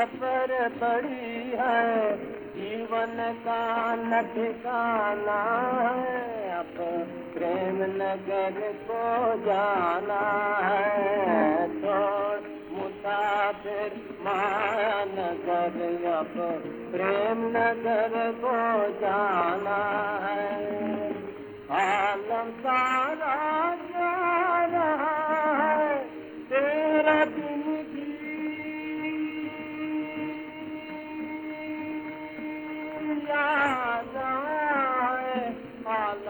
सफर पड़ी है जीवन का काल है अब प्रेम नगर को जाना है तो मुताब मान अब प्रेम नगर को जाना है आलम सारा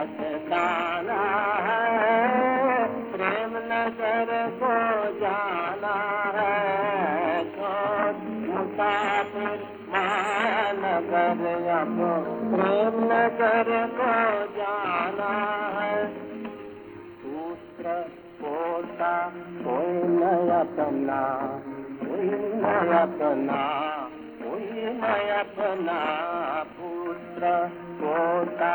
पछताना है प्रेम नगर को जाना है तो नगर अपो प्रेम नगर को जाना है सूत्र पोता कोई न कोई न कोई न पुत्र पोता